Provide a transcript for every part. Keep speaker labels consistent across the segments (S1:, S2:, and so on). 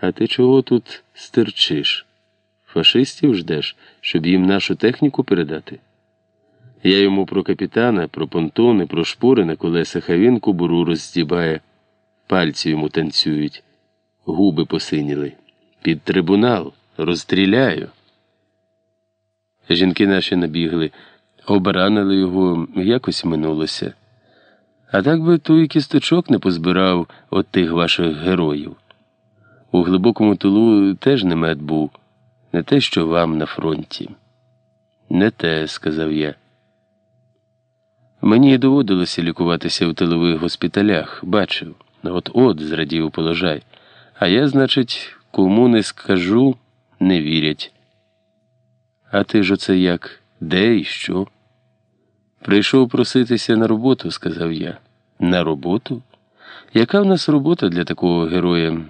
S1: А ти чого тут стерчиш? Фашистів ждеш, щоб їм нашу техніку передати? Я йому про капітана, про понтони, про шпори на колесах, а він кубуру роздібає, пальці йому танцюють, губи посиніли. Під трибунал розстріляю. Жінки наші набігли, обаранили його, якось минулося. А так би той кісточок не позбирав от тих ваших героїв. У глибокому тилу теж немет був, не те, що вам на фронті. Не те, сказав я. Мені доводилося лікуватися в тилових госпіталях, бачив. От от зрадів положай. А я, значить, кому не скажу, не вірять. А ти ж оце як? Де і що? Прийшов проситися на роботу, сказав я. На роботу? Яка в нас робота для такого героя?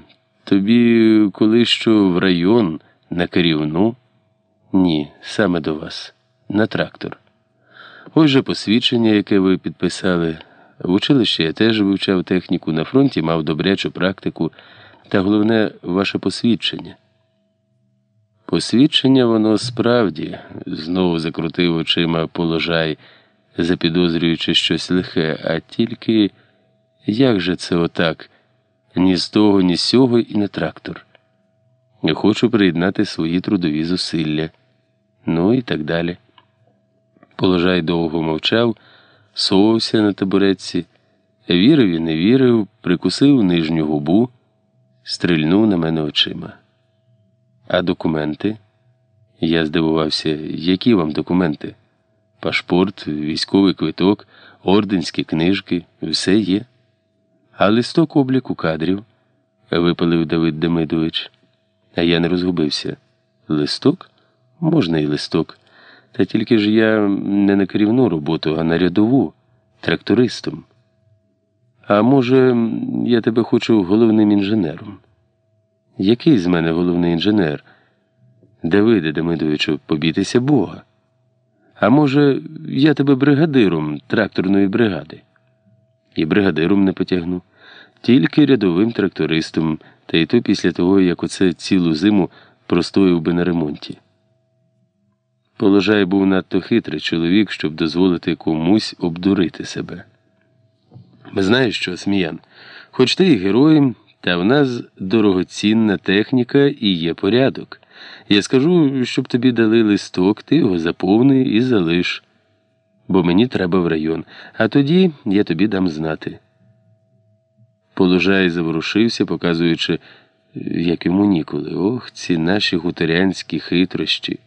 S1: Тобі коли що в район, на керівну? Ні, саме до вас, на трактор. Ось же посвідчення, яке ви підписали. В училищі я теж вивчав техніку на фронті, мав добрячу практику, та головне ваше посвідчення. Посвідчення воно справді, знову закрутив очима положай, запідозрюючи щось лихе, а тільки як же це отак? Ні з того, ні з сього і не трактор. Я хочу приєднати свої трудові зусилля. Ну і так далі. Положай довго мовчав, совався на табуретці, вірив і не вірив, прикусив нижню губу, стрільнув на мене очима. А документи? Я здивувався, які вам документи? Пашпорт, військовий квиток, орденські книжки, все є. А листок обліку кадрів, випалив Давид Демидович. А я не розгубився. Листок? Можна і листок. Та тільки ж я не на керівну роботу, а на рядову, трактористом. А може, я тебе хочу головним інженером? Який з мене головний інженер? Давиде Демидовичу, побітися Бога. А може, я тебе бригадиром тракторної бригади? І бригадиром не потягну, тільки рядовим трактористом, та й то після того, як оце цілу зиму простоїв би на ремонті. Положай був надто хитрий чоловік, щоб дозволити комусь обдурити себе. Знаєш що, Сміян, хоч ти і героєм, та в нас дорогоцінна техніка і є порядок. Я скажу, щоб тобі дали листок, ти його заповни і залиш, бо мені треба в район, а тоді я тобі дам знати. Положай заворушився, показуючи, як йому ніколи. Ох, ці наші гуторянські хитрощі.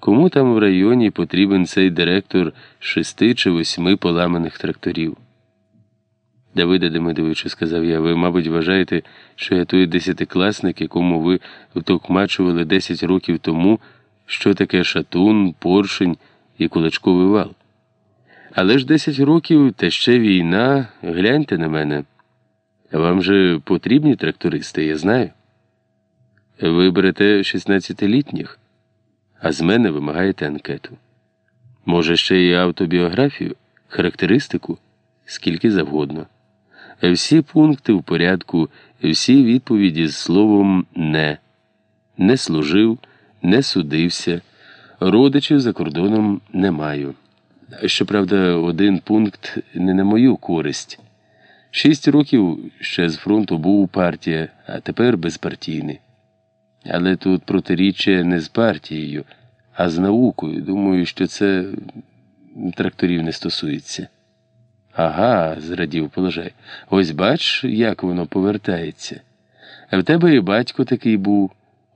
S1: Кому там в районі потрібен цей директор шести чи восьми поламаних тракторів? Давиде Демидовичу, сказав я, ви, мабуть, вважаєте, що я той десятикласник, якому ви втокмачували десять років тому, що таке шатун, поршень і кулачковий вал. Але ж десять років та ще війна, гляньте на мене. Вам же потрібні трактористи, я знаю. Ви берете 16-літніх, а з мене вимагаєте анкету. Може, ще і автобіографію, характеристику, скільки завгодно. Всі пункти в порядку, всі відповіді з словом не, не служив, не судився, родичів за кордоном не маю. Щоправда, один пункт не на мою користь. Шість років ще з фронту був у партія, а тепер безпартійний. Але тут протиріччя не з партією, а з наукою. Думаю, що це тракторів не стосується. Ага, зрадів положай. Ось бач, як воно повертається. А в тебе і батько такий був.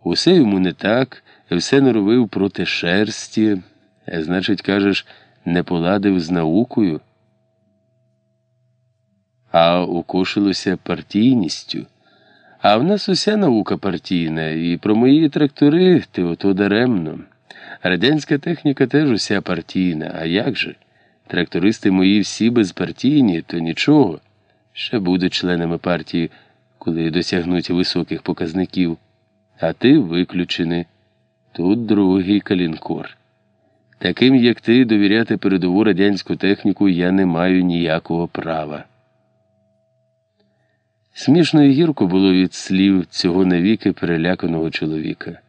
S1: Усе йому не так, все норовив проти шерсті, значить, кажеш, не поладив з наукою. А укошилося партійністю. А в нас уся наука партійна, і про мої трактори ти ото даремно. Радянська техніка теж уся партійна, а як же? Трактористи мої всі безпартійні, то нічого. Ще будуть членами партії, коли досягнуть високих показників. А ти виключений. Тут другий калінкор. Таким, як ти, довіряти передову радянську техніку я не маю ніякого права. Смішно і гірко було від слів цього навіки переляканого чоловіка.